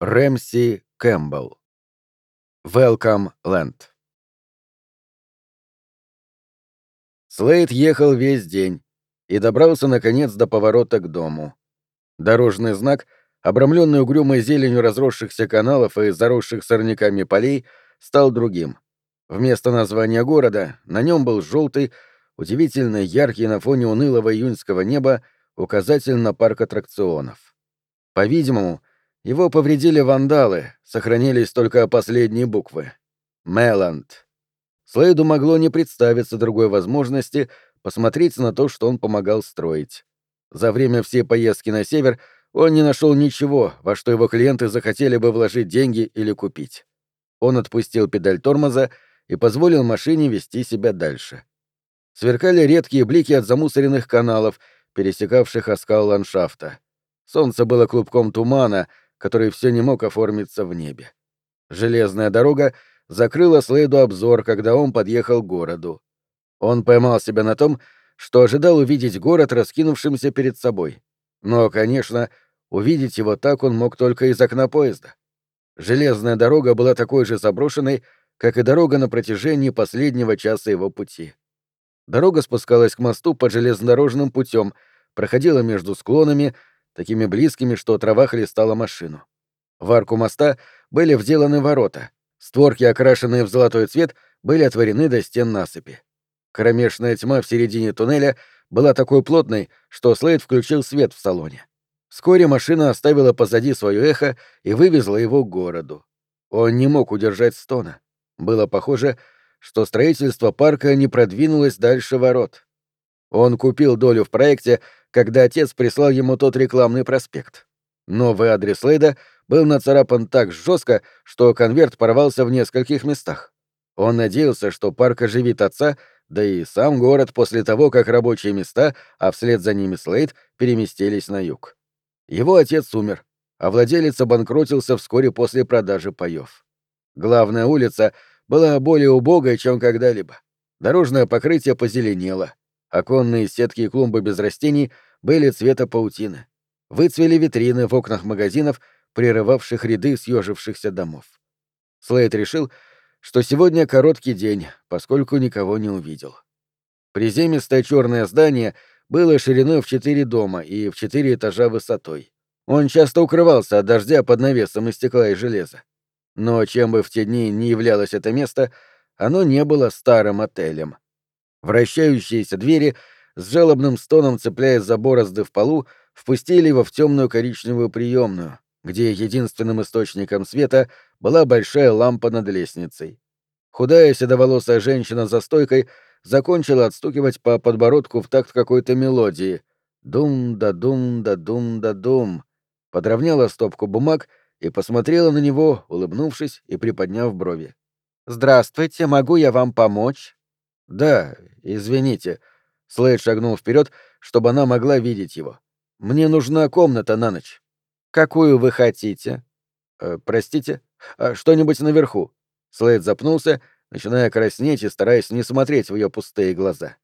Рэмси Кэмпбелл. Welcome Land. Слейд ехал весь день и добрался, наконец, до поворота к дому. Дорожный знак, обрамленный угрюмой зеленью разросшихся каналов и заросших сорняками полей, стал другим. Вместо названия города на нем был желтый, удивительно яркий на фоне унылого июньского неба указатель на парк аттракционов. По-видимому, его повредили вандалы, сохранились только последние буквы. Меланд. Слейду могло не представиться другой возможности посмотреть на то, что он помогал строить. За время всей поездки на север он не нашел ничего, во что его клиенты захотели бы вложить деньги или купить. Он отпустил педаль тормоза и позволил машине вести себя дальше. Сверкали редкие блики от замусоренных каналов, пересекавших оскал ландшафта. Солнце было клубком тумана — который все не мог оформиться в небе. Железная дорога закрыла Слейду обзор, когда он подъехал к городу. Он поймал себя на том, что ожидал увидеть город, раскинувшимся перед собой. Но, конечно, увидеть его так он мог только из окна поезда. Железная дорога была такой же заброшенной, как и дорога на протяжении последнего часа его пути. Дорога спускалась к мосту под железнодорожным путем, проходила между склонами, такими близкими, что трава хлестала машину. В арку моста были вделаны ворота. Створки, окрашенные в золотой цвет, были отворены до стен насыпи. Кромешная тьма в середине туннеля была такой плотной, что Слейд включил свет в салоне. Вскоре машина оставила позади свое эхо и вывезла его к городу. Он не мог удержать стона. Было похоже, что строительство парка не продвинулось дальше ворот. Он купил долю в проекте, когда отец прислал ему тот рекламный проспект. Новый адрес Лейда был нацарапан так жестко, что конверт порвался в нескольких местах. Он надеялся, что парк оживит отца, да и сам город после того, как рабочие места, а вслед за ними Слейд, переместились на юг. Его отец умер, а владелец обанкротился вскоре после продажи паёв. Главная улица была более убогой, чем когда-либо. Дорожное покрытие позеленело, Оконные сетки и клумбы без растений были цвета паутины. Выцвели витрины в окнах магазинов, прерывавших ряды съежившихся домов. Слейд решил, что сегодня короткий день, поскольку никого не увидел. Приземистое черное здание было шириной в четыре дома и в четыре этажа высотой. Он часто укрывался от дождя под навесом из стекла и железа. Но чем бы в те дни не являлось это место, оно не было старым отелем. Вращающиеся двери, с жалобным стоном цепляясь за борозды в полу, впустили его в темную коричневую приемную, где единственным источником света была большая лампа над лестницей. Худая седоволосая женщина за стойкой закончила отстукивать по подбородку в такт какой-то мелодии. Дум-да-дум-да-дум-да-дум. Подровняла стопку бумаг и посмотрела на него, улыбнувшись и приподняв брови. «Здравствуйте, могу я вам помочь?» «Да, извините». Слейд шагнул вперед, чтобы она могла видеть его. «Мне нужна комната на ночь». «Какую вы хотите?» э, «Простите? А что-нибудь наверху?» Слейд запнулся, начиная краснеть и стараясь не смотреть в ее пустые глаза.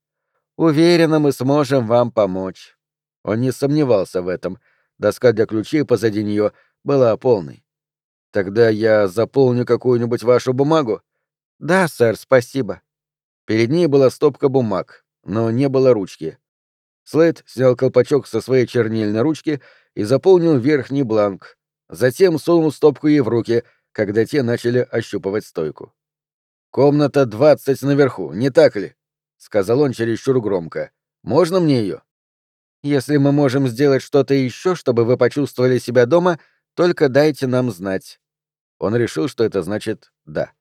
«Уверена, мы сможем вам помочь». Он не сомневался в этом. Доска для ключей позади нее была полной. «Тогда я заполню какую-нибудь вашу бумагу?» «Да, сэр, спасибо». Перед ней была стопка бумаг, но не было ручки. Слейд снял колпачок со своей чернильной ручки и заполнил верхний бланк. Затем сунул стопку ей в руки, когда те начали ощупывать стойку. «Комната двадцать наверху, не так ли?» — сказал он чересчур громко. «Можно мне ее?» «Если мы можем сделать что-то еще, чтобы вы почувствовали себя дома, только дайте нам знать». Он решил, что это значит «да».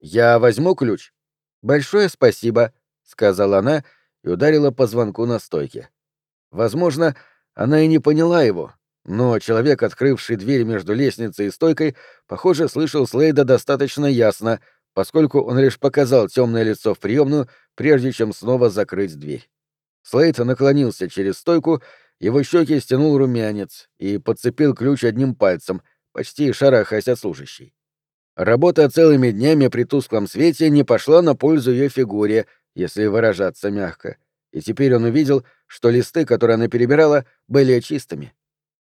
«Я возьму ключ?» «Большое спасибо», — сказала она и ударила по звонку на стойке. Возможно, она и не поняла его, но человек, открывший дверь между лестницей и стойкой, похоже, слышал Слейда достаточно ясно, поскольку он лишь показал темное лицо в приемную, прежде чем снова закрыть дверь. Слейд наклонился через стойку, его щеки стянул румянец и подцепил ключ одним пальцем, почти шарахаясь от служащей. Работа целыми днями при тусклом свете не пошла на пользу ее фигуре, если выражаться мягко, и теперь он увидел, что листы, которые она перебирала, были чистыми.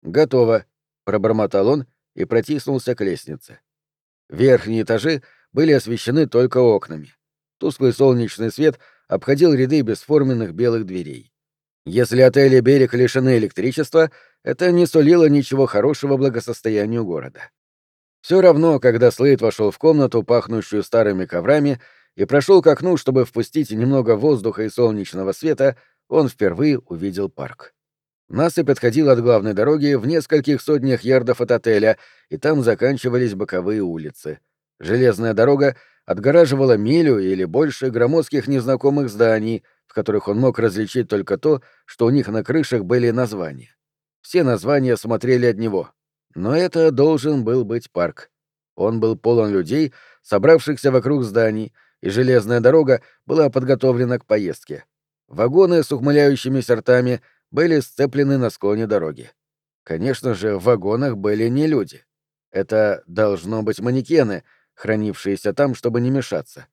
«Готово», — пробормотал он и протиснулся к лестнице. Верхние этажи были освещены только окнами. Тусклый солнечный свет обходил ряды бесформенных белых дверей. Если отели «Берег» лишены электричества, это не сулило ничего хорошего благосостоянию города. Все равно, когда Слейд вошел в комнату, пахнущую старыми коврами, и прошел к окну, чтобы впустить немного воздуха и солнечного света, он впервые увидел парк. Насыпь отходила от главной дороги в нескольких сотнях ярдов от отеля, и там заканчивались боковые улицы. Железная дорога отгораживала милю или больше громоздких незнакомых зданий, в которых он мог различить только то, что у них на крышах были названия. Все названия смотрели от него. Но это должен был быть парк. Он был полон людей, собравшихся вокруг зданий, и железная дорога была подготовлена к поездке. Вагоны с ухмыляющимися ртами были сцеплены на склоне дороги. Конечно же, в вагонах были не люди. Это должно быть манекены, хранившиеся там, чтобы не мешаться.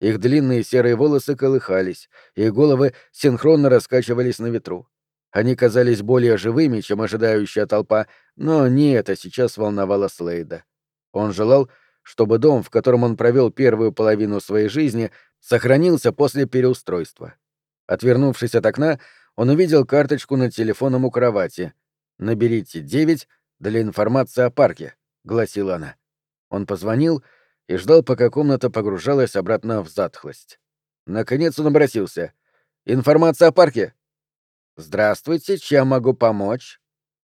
Их длинные серые волосы колыхались, их головы синхронно раскачивались на ветру. Они казались более живыми, чем ожидающая толпа, но не это сейчас волновало Слейда. Он желал, чтобы дом, в котором он провел первую половину своей жизни, сохранился после переустройства. Отвернувшись от окна, он увидел карточку над телефоном у кровати. «Наберите 9 для информации о парке», — гласила она. Он позвонил и ждал, пока комната погружалась обратно в затхлость. Наконец он обратился. «Информация о парке?» «Здравствуйте, чем могу помочь?»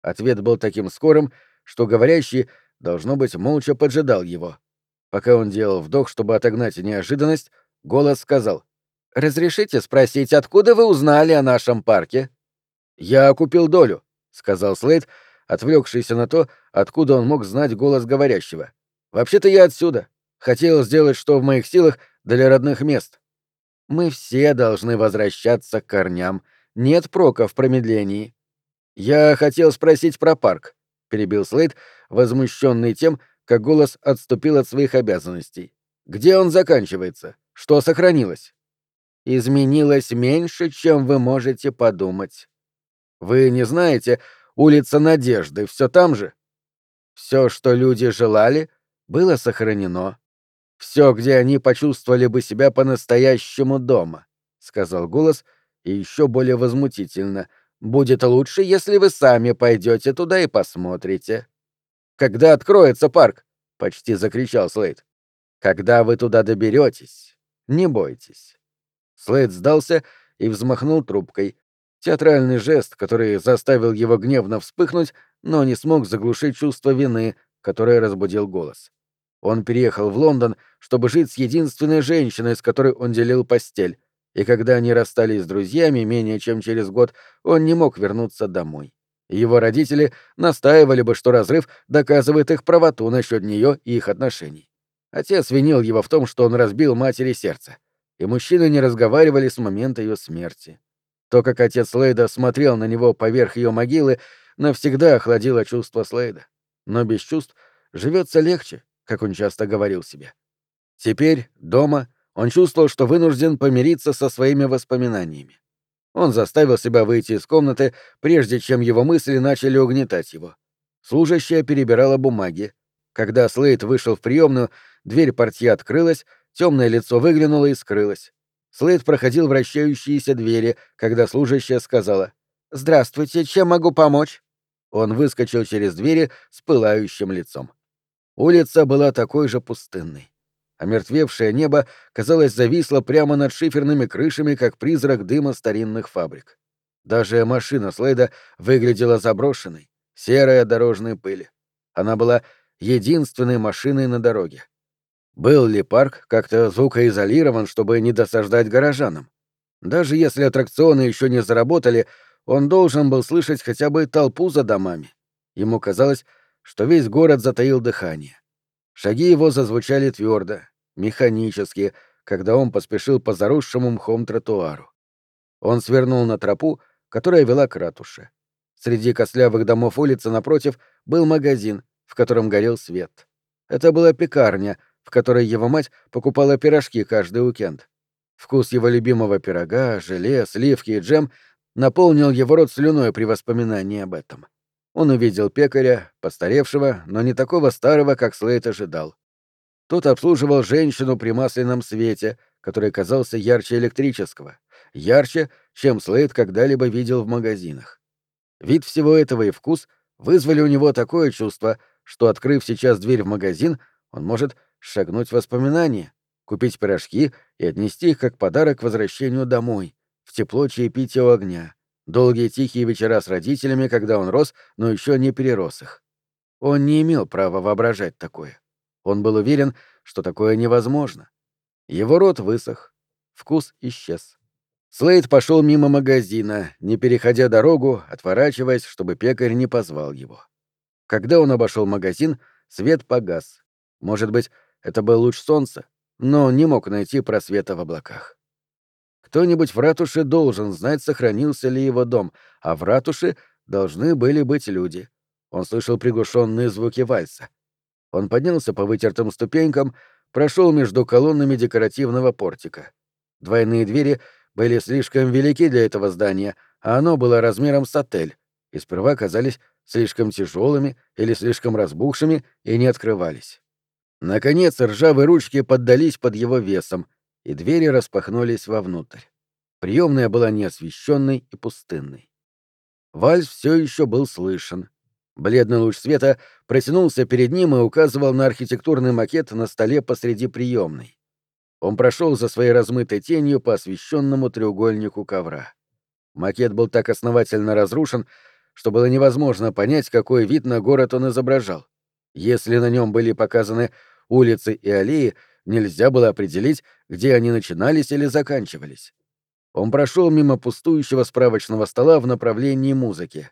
Ответ был таким скорым, что говорящий, должно быть, молча поджидал его. Пока он делал вдох, чтобы отогнать неожиданность, голос сказал. «Разрешите спросить, откуда вы узнали о нашем парке?» «Я купил долю», — сказал Слейд, отвлекшийся на то, откуда он мог знать голос говорящего. «Вообще-то я отсюда. Хотел сделать что в моих силах для родных мест». «Мы все должны возвращаться к корням. Нет прока в промедлении». «Я хотел спросить про парк», — перебил Слейд, возмущенный тем, как голос отступил от своих обязанностей. «Где он заканчивается? Что сохранилось?» изменилось меньше, чем вы можете подумать. Вы не знаете, улица Надежды все там же? Все, что люди желали, было сохранено. Все, где они почувствовали бы себя по-настоящему дома, сказал голос, и еще более возмутительно. Будет лучше, если вы сами пойдете туда и посмотрите. Когда откроется парк? почти закричал Слейд. Когда вы туда доберетесь, не бойтесь. Слейд сдался и взмахнул трубкой. Театральный жест, который заставил его гневно вспыхнуть, но не смог заглушить чувство вины, которое разбудил голос. Он переехал в Лондон, чтобы жить с единственной женщиной, с которой он делил постель, и когда они расстались с друзьями менее чем через год, он не мог вернуться домой. Его родители настаивали бы, что разрыв доказывает их правоту насчет нее и их отношений. Отец винил его в том, что он разбил матери сердце и мужчины не разговаривали с момента ее смерти. То, как отец Слейда смотрел на него поверх ее могилы, навсегда охладило чувство Слейда. Но без чувств живется легче, как он часто говорил себе. Теперь, дома, он чувствовал, что вынужден помириться со своими воспоминаниями. Он заставил себя выйти из комнаты, прежде чем его мысли начали угнетать его. Служащая перебирала бумаги. Когда Слейд вышел в приемную, дверь портье открылась, Темное лицо выглянуло и скрылось. Слейд проходил вращающиеся двери, когда служащая сказала «Здравствуйте, чем могу помочь?» Он выскочил через двери с пылающим лицом. Улица была такой же пустынной. Омертвевшее небо, казалось, зависло прямо над шиферными крышами, как призрак дыма старинных фабрик. Даже машина Слейда выглядела заброшенной, серая дорожная пыль. Она была единственной машиной на дороге. Был ли парк как-то звукоизолирован, чтобы не досаждать горожанам? Даже если аттракционы еще не заработали, он должен был слышать хотя бы толпу за домами. Ему казалось, что весь город затаил дыхание. Шаги его зазвучали твердо, механически, когда он поспешил по заросшему мхом тротуару. Он свернул на тропу, которая вела к ратуше. Среди костлявых домов улицы напротив был магазин, в котором горел свет. Это была пекарня, в которой его мать покупала пирожки каждый уикенд. Вкус его любимого пирога, желе, сливки и джем наполнил его рот слюной при воспоминании об этом. Он увидел пекаря, постаревшего, но не такого старого, как Слейд ожидал. Тот обслуживал женщину при масляном свете, который казался ярче электрического, ярче, чем Слейд когда-либо видел в магазинах. Вид всего этого и вкус вызвали у него такое чувство, что, открыв сейчас дверь в магазин, он может шагнуть в воспоминания, купить пирожки и отнести их как подарок к возвращению домой, в тепло чаепития у огня, Долгие тихие вечера с родителями, когда он рос, но еще не перерос их. Он не имел права воображать такое. Он был уверен, что такое невозможно. Его рот высох, вкус исчез. Слейд пошел мимо магазина, не переходя дорогу, отворачиваясь, чтобы пекарь не позвал его. Когда он обошел магазин, свет погас. Может быть, это был луч солнца, но он не мог найти просвета в облаках. Кто-нибудь в ратуше должен знать, сохранился ли его дом, а в ратуше должны были быть люди. Он слышал приглушенные звуки вальса. Он поднялся по вытертым ступенькам, прошел между колоннами декоративного портика. Двойные двери были слишком велики для этого здания, а оно было размером с отель, и сперва казались слишком тяжелыми или слишком разбухшими и не открывались. Наконец ржавые ручки поддались под его весом — и двери распахнулись вовнутрь. Приемная была неосвещенной и пустынной. Вальс все еще был слышен. Бледный луч света протянулся перед ним и указывал на архитектурный макет на столе посреди приемной. Он прошел за своей размытой тенью по освещенному треугольнику ковра. Макет был так основательно разрушен, что было невозможно понять, какой вид на город он изображал. Если на нем были показаны улицы и аллеи, Нельзя было определить, где они начинались или заканчивались. Он прошел мимо пустующего справочного стола в направлении музыки.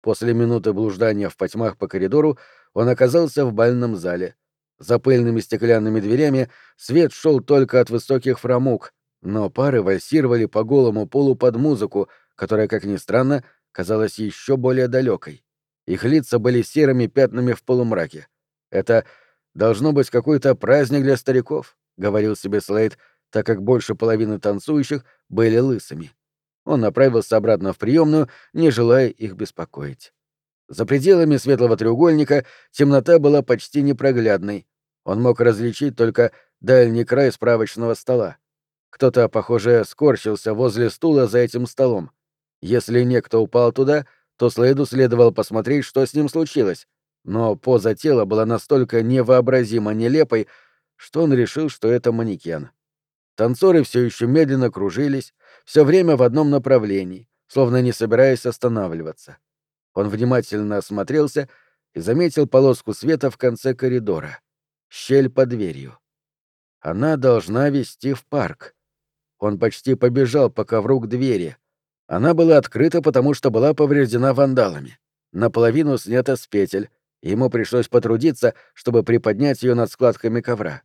После минуты блуждания в потьмах по коридору он оказался в бальном зале. За пыльными стеклянными дверями свет шел только от высоких фрамуг, но пары вальсировали по голому полу под музыку, которая, как ни странно, казалась еще более далекой. Их лица были серыми пятнами в полумраке. Это Должно быть какой-то праздник для стариков, говорил себе Слейд, так как больше половины танцующих были лысыми. Он направился обратно в приемную, не желая их беспокоить. За пределами светлого треугольника темнота была почти непроглядной. Он мог различить только дальний край справочного стола. Кто-то, похоже, скорчился возле стула за этим столом. Если некто упал туда, то Слейду следовало посмотреть, что с ним случилось, но поза тела была настолько невообразимо нелепой, что он решил, что это манекен. Танцоры все еще медленно кружились, все время в одном направлении, словно не собираясь останавливаться. Он внимательно осмотрелся и заметил полоску света в конце коридора. Щель под дверью. Она должна вести в парк. Он почти побежал по ковру к двери. Она была открыта, потому что была повреждена вандалами. Наполовину снята с петель, Ему пришлось потрудиться, чтобы приподнять ее над складками ковра.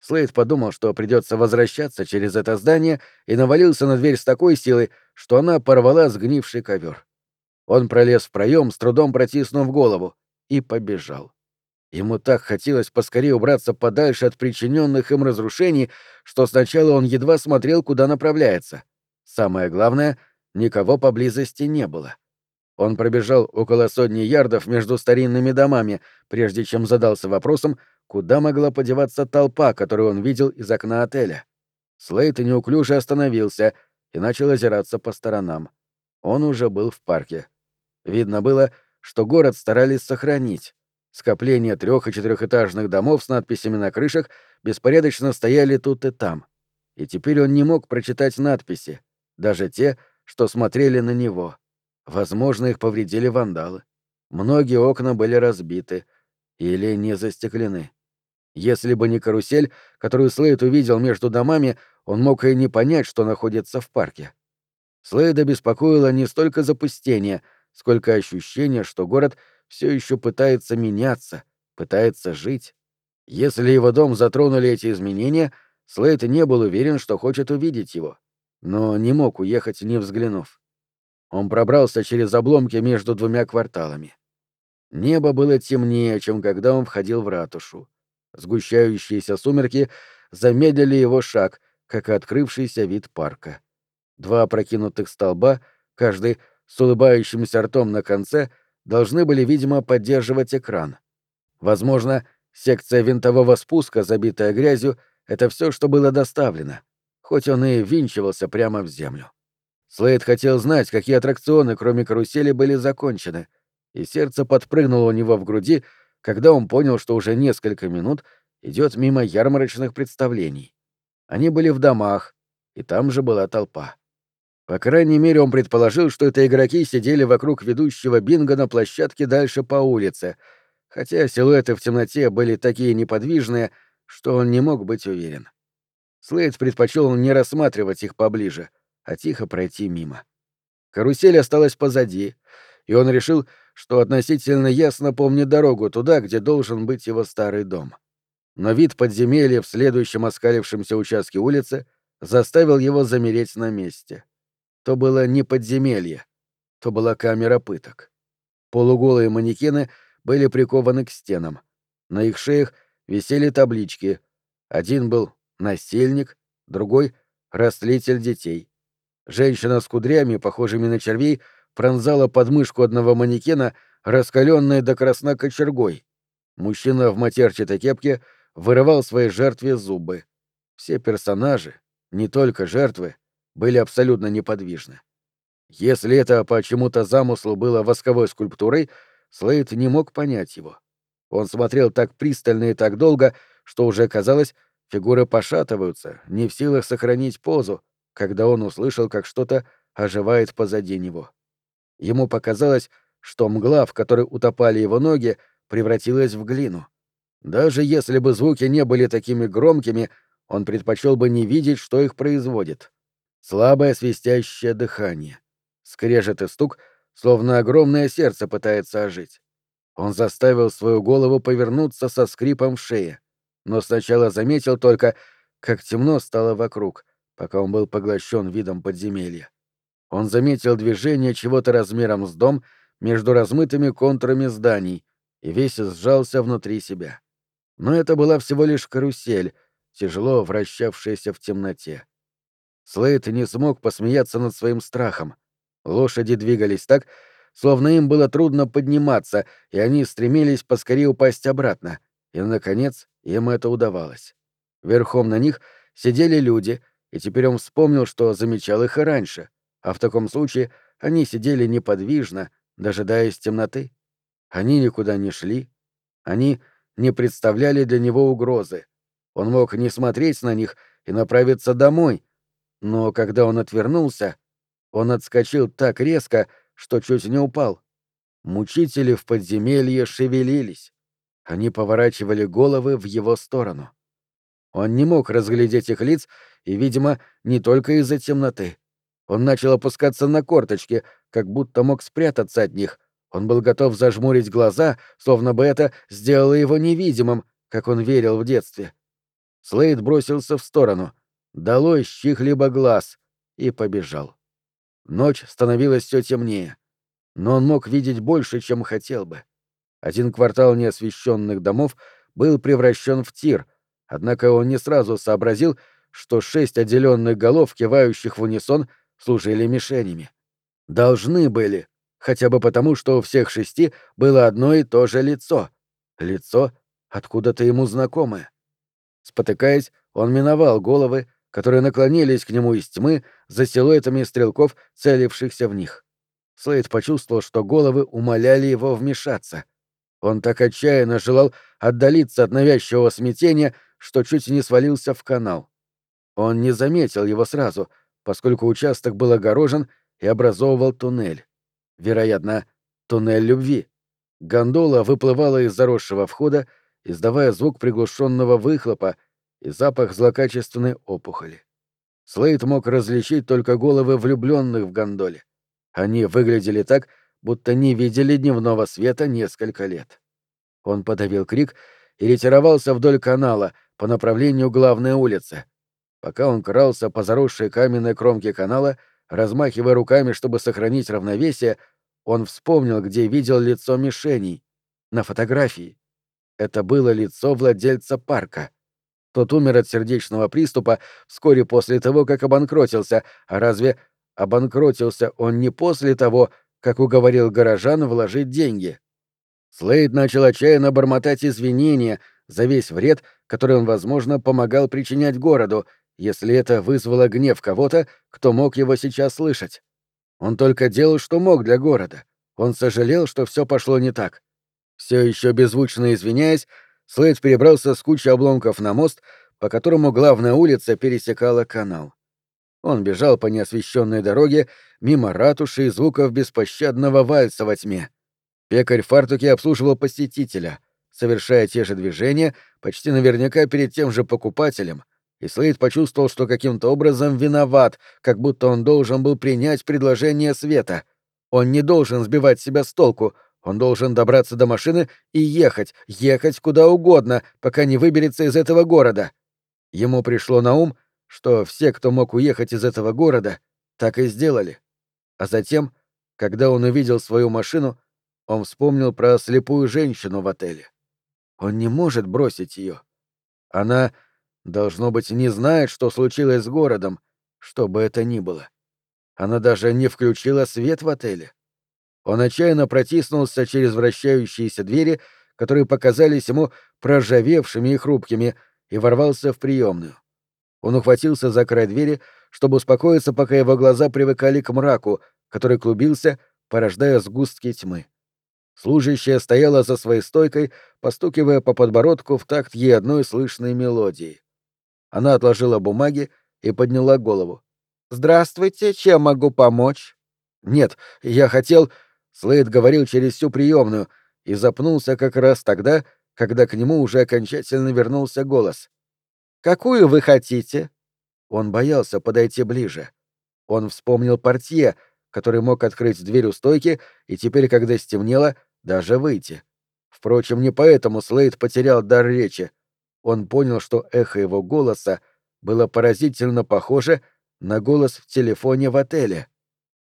Слейд подумал, что придется возвращаться через это здание, и навалился на дверь с такой силой, что она порвала сгнивший ковер. Он пролез в проем, с трудом протиснув голову, и побежал. Ему так хотелось поскорее убраться подальше от причиненных им разрушений, что сначала он едва смотрел, куда направляется. Самое главное, никого поблизости не было. Он пробежал около сотни ярдов между старинными домами, прежде чем задался вопросом, куда могла подеваться толпа, которую он видел из окна отеля. Слейт неуклюже остановился и начал озираться по сторонам. Он уже был в парке. Видно было, что город старались сохранить. Скопления трех и четырехэтажных домов с надписями на крышах беспорядочно стояли тут и там. И теперь он не мог прочитать надписи, даже те, что смотрели на него. Возможно, их повредили вандалы. Многие окна были разбиты или не застеклены. Если бы не карусель, которую Слейд увидел между домами, он мог и не понять, что находится в парке. Слейда беспокоило не столько запустение, сколько ощущение, что город все еще пытается меняться, пытается жить. Если его дом затронули эти изменения, Слейд не был уверен, что хочет увидеть его, но не мог уехать, не взглянув. Он пробрался через обломки между двумя кварталами. Небо было темнее, чем когда он входил в ратушу. Сгущающиеся сумерки замедлили его шаг, как и открывшийся вид парка. Два опрокинутых столба, каждый с улыбающимся ртом на конце, должны были, видимо, поддерживать экран. Возможно, секция винтового спуска, забитая грязью, это все, что было доставлено, хоть он и винчивался прямо в землю. Слейд хотел знать, какие аттракционы, кроме карусели, были закончены, и сердце подпрыгнуло у него в груди, когда он понял, что уже несколько минут идет мимо ярмарочных представлений. Они были в домах, и там же была толпа. По крайней мере, он предположил, что это игроки сидели вокруг ведущего бинго на площадке дальше по улице, хотя силуэты в темноте были такие неподвижные, что он не мог быть уверен. Слейд предпочел не рассматривать их поближе, а тихо пройти мимо. Карусель осталась позади, и он решил, что относительно ясно помнит дорогу туда, где должен быть его старый дом. Но вид подземелья в следующем оскалившемся участке улицы заставил его замереть на месте. То было не подземелье, то была камера пыток. Полуголые манекены были прикованы к стенам. На их шеях висели таблички. Один был насильник, другой — растлитель детей. Женщина с кудрями, похожими на червей, пронзала подмышку одного манекена, раскаленной до красна кочергой. Мужчина в матерчатой кепке вырывал своей жертве зубы. Все персонажи, не только жертвы, были абсолютно неподвижны. Если это по чему-то замыслу было восковой скульптурой, Слейд не мог понять его. Он смотрел так пристально и так долго, что уже казалось, фигуры пошатываются, не в силах сохранить позу, когда он услышал, как что-то оживает позади него. Ему показалось, что мгла, в которой утопали его ноги, превратилась в глину. Даже если бы звуки не были такими громкими, он предпочел бы не видеть, что их производит. Слабое свистящее дыхание. Скрежет и стук, словно огромное сердце пытается ожить. Он заставил свою голову повернуться со скрипом в шее, но сначала заметил только, как темно стало вокруг, пока он был поглощен видом подземелья. Он заметил движение чего-то размером с дом между размытыми контурами зданий и весь сжался внутри себя. Но это была всего лишь карусель, тяжело вращавшаяся в темноте. Слейд не смог посмеяться над своим страхом. Лошади двигались так, словно им было трудно подниматься, и они стремились поскорее упасть обратно. И, наконец, им это удавалось. Верхом на них сидели люди, и теперь он вспомнил, что замечал их и раньше, а в таком случае они сидели неподвижно, дожидаясь темноты. Они никуда не шли, они не представляли для него угрозы. Он мог не смотреть на них и направиться домой, но когда он отвернулся, он отскочил так резко, что чуть не упал. Мучители в подземелье шевелились. Они поворачивали головы в его сторону. Он не мог разглядеть их лиц, и, видимо, не только из-за темноты. Он начал опускаться на корточки, как будто мог спрятаться от них. Он был готов зажмурить глаза, словно бы это сделало его невидимым, как он верил в детстве. Слейд бросился в сторону — долой с чьих-либо глаз, и побежал. Ночь становилась все темнее, но он мог видеть больше, чем хотел бы. Один квартал неосвещенных домов был превращен в тир, однако он не сразу сообразил, что шесть отделенных голов, кивающих в унисон, служили мишенями. Должны были, хотя бы потому, что у всех шести было одно и то же лицо. Лицо откуда-то ему знакомое. Спотыкаясь, он миновал головы, которые наклонились к нему из тьмы за силуэтами стрелков, целившихся в них. Слейд почувствовал, что головы умоляли его вмешаться. Он так отчаянно желал отдалиться от навязчивого смятения, что чуть не свалился в канал. Он не заметил его сразу, поскольку участок был огорожен и образовывал туннель. Вероятно, туннель любви. Гондола выплывала из заросшего входа, издавая звук приглушенного выхлопа, и запах злокачественной опухоли. Слейд мог различить только головы влюбленных в гондоле. Они выглядели так, будто не видели дневного света несколько лет. Он подавил крик и ретировался вдоль канала по направлению главной улицы. Пока он крался по заросшей каменной кромке канала, размахивая руками, чтобы сохранить равновесие, он вспомнил, где видел лицо мишеней. На фотографии. Это было лицо владельца парка. Тот умер от сердечного приступа вскоре после того, как обанкротился. А разве обанкротился он не после того, как уговорил горожан вложить деньги. Слейд начал отчаянно бормотать извинения за весь вред, который он, возможно, помогал причинять городу, если это вызвало гнев кого-то, кто мог его сейчас слышать. Он только делал, что мог для города. Он сожалел, что все пошло не так. Все еще беззвучно извиняясь, Слейд перебрался с кучей обломков на мост, по которому главная улица пересекала канал. Он бежал по неосвещенной дороге, мимо ратуши и звуков беспощадного вальса во тьме. Пекарь в фартуке обслуживал посетителя, совершая те же движения, почти наверняка перед тем же покупателем, и Слейд почувствовал, что каким-то образом виноват, как будто он должен был принять предложение Света. Он не должен сбивать себя с толку, он должен добраться до машины и ехать, ехать куда угодно, пока не выберется из этого города. Ему пришло на ум, что все, кто мог уехать из этого города, так и сделали. А затем, когда он увидел свою машину, он вспомнил про слепую женщину в отеле. Он не может бросить ее. Она, должно быть, не знает, что случилось с городом, что бы это ни было. Она даже не включила свет в отеле. Он отчаянно протиснулся через вращающиеся двери, которые показались ему проржавевшими и хрупкими, и ворвался в приемную. Он ухватился за край двери, чтобы успокоиться, пока его глаза привыкали к мраку, который клубился, порождая сгустки тьмы. Служащая стояла за своей стойкой, постукивая по подбородку в такт ей одной слышной мелодии. Она отложила бумаги и подняла голову. «Здравствуйте, чем могу помочь?» «Нет, я хотел...» Слейд говорил через всю приемную и запнулся как раз тогда, когда к нему уже окончательно вернулся голос. «Какую вы хотите?» Он боялся подойти ближе. Он вспомнил портье, который мог открыть дверь у стойки, и теперь, когда стемнело, даже выйти. Впрочем, не поэтому Слейд потерял дар речи. Он понял, что эхо его голоса было поразительно похоже на голос в телефоне в отеле.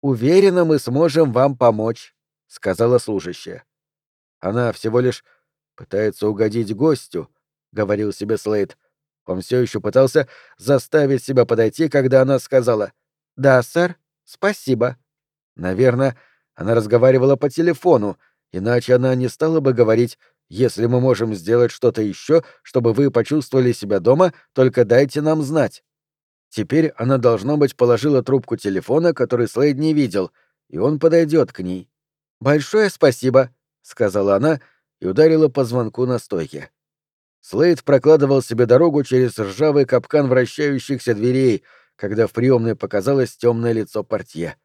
«Уверена, мы сможем вам помочь», — сказала служащая. Она всего лишь пытается угодить гостю, — говорил себе Слейд. Он все еще пытался заставить себя подойти, когда она сказала «Да, сэр, спасибо». Наверное, она разговаривала по телефону, иначе она не стала бы говорить «Если мы можем сделать что-то еще, чтобы вы почувствовали себя дома, только дайте нам знать». Теперь она, должно быть, положила трубку телефона, который Слейд не видел, и он подойдет к ней. «Большое спасибо», — сказала она и ударила по звонку на стойке. Слейд прокладывал себе дорогу через ржавый капкан вращающихся дверей, когда в приемной показалось темное лицо портье.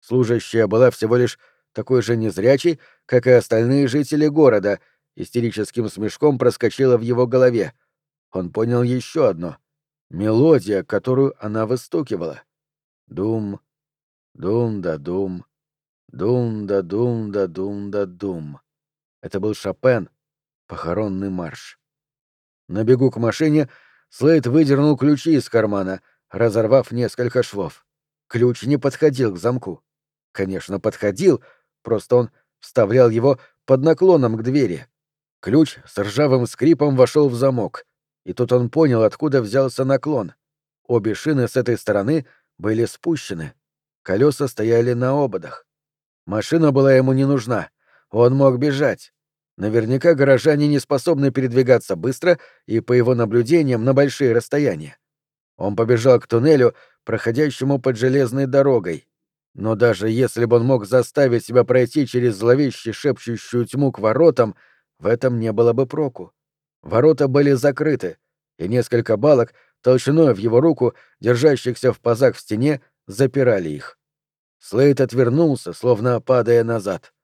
Служащая была всего лишь такой же незрячей, как и остальные жители города, истерическим смешком проскочила в его голове. Он понял еще одно — мелодия, которую она выстукивала. Дум, дум-да-дум, дум-да-дум-да-дум-да-дум. Это был Шопен, похоронный марш. На бегу к машине Слейд выдернул ключи из кармана, разорвав несколько швов. Ключ не подходил к замку. Конечно, подходил, просто он вставлял его под наклоном к двери. Ключ с ржавым скрипом вошел в замок, и тут он понял, откуда взялся наклон. Обе шины с этой стороны были спущены. Колеса стояли на ободах. Машина была ему не нужна. Он мог бежать. Наверняка горожане не способны передвигаться быстро и, по его наблюдениям, на большие расстояния. Он побежал к туннелю, проходящему под железной дорогой. Но даже если бы он мог заставить себя пройти через зловеще шепчущую тьму к воротам, в этом не было бы проку. Ворота были закрыты, и несколько балок, толщиной в его руку, держащихся в пазах в стене, запирали их. Слейд отвернулся, словно падая назад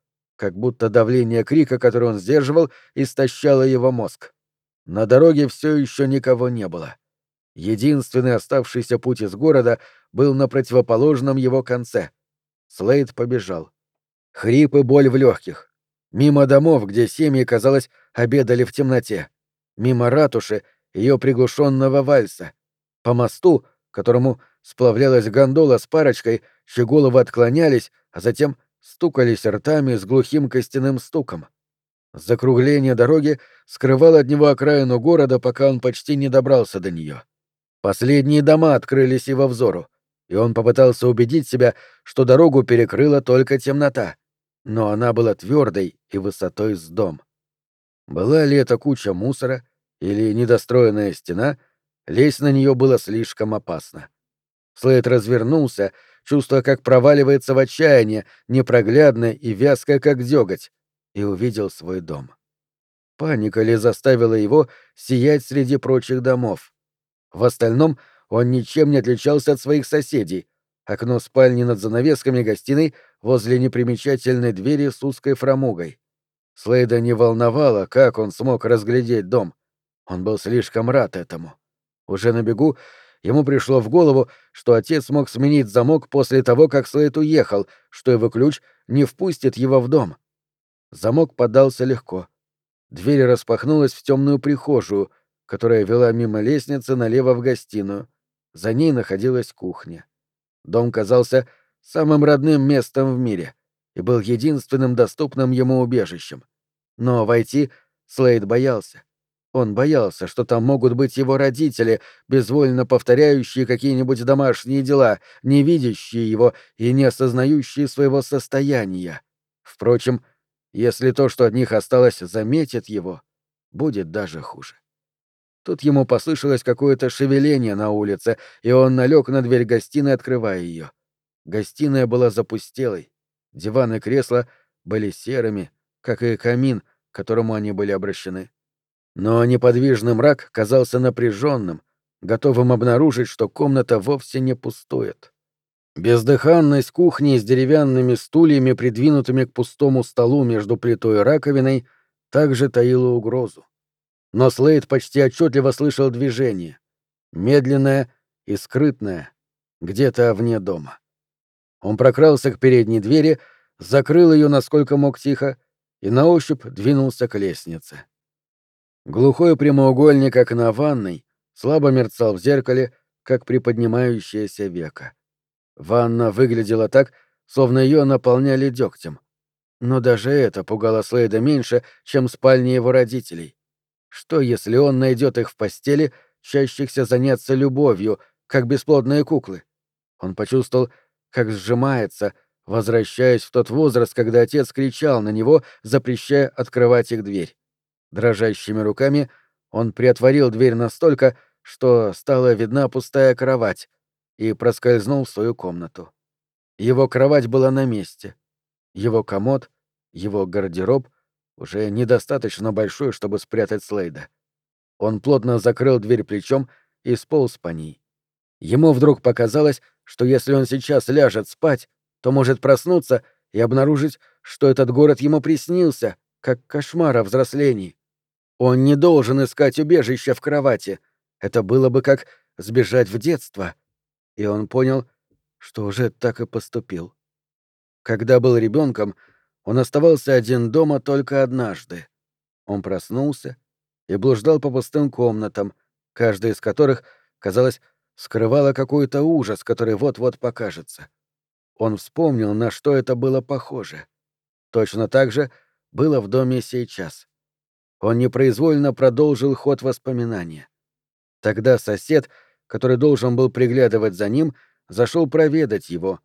как будто давление крика, который он сдерживал, истощало его мозг. На дороге все еще никого не было. Единственный оставшийся путь из города был на противоположном его конце. Слейд побежал. Хрип и боль в легких. Мимо домов, где семьи, казалось, обедали в темноте. Мимо ратуши, ее приглушенного вальса. По мосту, которому сплавлялась гондола с парочкой, чьи головы отклонялись, а затем стукались ртами с глухим костяным стуком. Закругление дороги скрывало от него окраину города, пока он почти не добрался до нее. Последние дома открылись его взору, и он попытался убедить себя, что дорогу перекрыла только темнота. но она была твердой и высотой с дом. Была ли это куча мусора или недостроенная стена, лезть на нее было слишком опасно. Слейд развернулся, чувствуя, как проваливается в отчаяние, непроглядное и вязкое, как деготь, и увидел свой дом. Паника ли заставила его сиять среди прочих домов? В остальном он ничем не отличался от своих соседей. Окно спальни над занавесками гостиной возле непримечательной двери с узкой фрамугой. Слейда не волновало, как он смог разглядеть дом. Он был слишком рад этому. Уже на бегу ему пришло в голову, что отец мог сменить замок после того, как Слейд уехал, что его ключ не впустит его в дом. Замок поддался легко. Дверь распахнулась в темную прихожую, которая вела мимо лестницы налево в гостиную. За ней находилась кухня. Дом казался самым родным местом в мире и был единственным доступным ему убежищем. Но войти Слейд боялся. Он боялся, что там могут быть его родители, безвольно повторяющие какие-нибудь домашние дела, не видящие его и не осознающие своего состояния. Впрочем, если то, что от них осталось, заметит его, будет даже хуже. Тут ему послышалось какое-то шевеление на улице, и он налег на дверь гостиной, открывая ее. Гостиная была запустелой. Диван и кресла были серыми, как и камин, к которому они были обращены. Но неподвижный мрак казался напряженным, готовым обнаружить, что комната вовсе не пустует. Бездыханность кухни с деревянными стульями, придвинутыми к пустому столу между плитой и раковиной, также таила угрозу. Но Слейд почти отчетливо слышал движение. Медленное и скрытное, где-то вне дома. Он прокрался к передней двери, закрыл ее насколько мог тихо и на ощупь двинулся к лестнице. Глухой прямоугольник окна ванной слабо мерцал в зеркале, как приподнимающееся веко. Ванна выглядела так, словно ее наполняли дегтем. Но даже это пугало Слейда меньше, чем спальни его родителей. Что, если он найдет их в постели, чащихся заняться любовью, как бесплодные куклы? Он почувствовал, как сжимается, возвращаясь в тот возраст, когда отец кричал на него, запрещая открывать их дверь. Дрожащими руками он приотворил дверь настолько, что стала видна пустая кровать, и проскользнул в свою комнату. Его кровать была на месте. Его комод, его гардероб уже недостаточно большой, чтобы спрятать Слейда. Он плотно закрыл дверь плечом и сполз по ней. Ему вдруг показалось, что если он сейчас ляжет спать, то может проснуться и обнаружить, что этот город ему приснился, как кошмар о взрослении. Он не должен искать убежище в кровати. Это было бы как сбежать в детство — и он понял, что уже так и поступил. Когда был ребенком, он оставался один дома только однажды. Он проснулся и блуждал по пустым комнатам, каждая из которых, казалось, скрывала какой-то ужас, который вот-вот покажется. Он вспомнил, на что это было похоже. Точно так же было в доме сейчас. Он непроизвольно продолжил ход воспоминания. Тогда сосед — который должен был приглядывать за ним, зашел проведать его.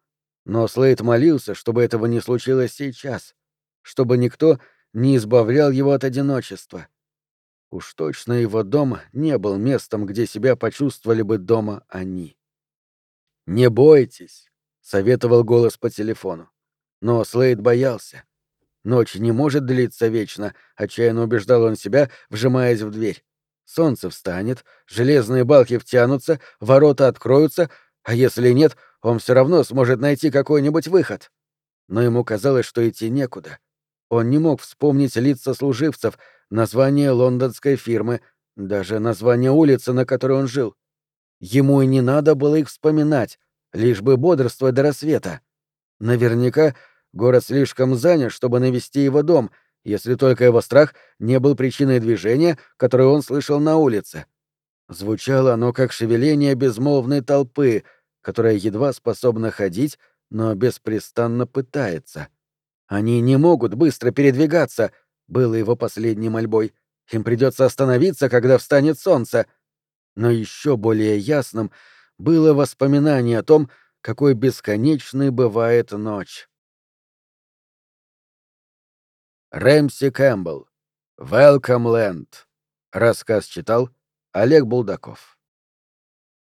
Но Слейд молился, чтобы этого не случилось сейчас, чтобы никто не избавлял его от одиночества. Уж точно его дом не был местом, где себя почувствовали бы дома они. «Не бойтесь», — советовал голос по телефону. Но Слейд боялся. Ночь не может длиться вечно, отчаянно убеждал он себя, вжимаясь в дверь. Солнце встанет, железные балки втянутся, ворота откроются, а если нет, он все равно сможет найти какой-нибудь выход. Но ему казалось, что идти некуда. Он не мог вспомнить лица служивцев, название лондонской фирмы, даже название улицы, на которой он жил. Ему и не надо было их вспоминать, лишь бы бодрствовать до рассвета. Наверняка город слишком занят, чтобы навести его дом — если только его страх не был причиной движения, которое он слышал на улице. Звучало оно как шевеление безмолвной толпы, которая едва способна ходить, но беспрестанно пытается. Они не могут быстро передвигаться, было его последней мольбой. Им придется остановиться, когда встанет солнце. Но еще более ясным было воспоминание о том, какой бесконечной бывает ночь. Рэмси Кэмпбелл. Welcome Land. Рассказ читал Олег Булдаков.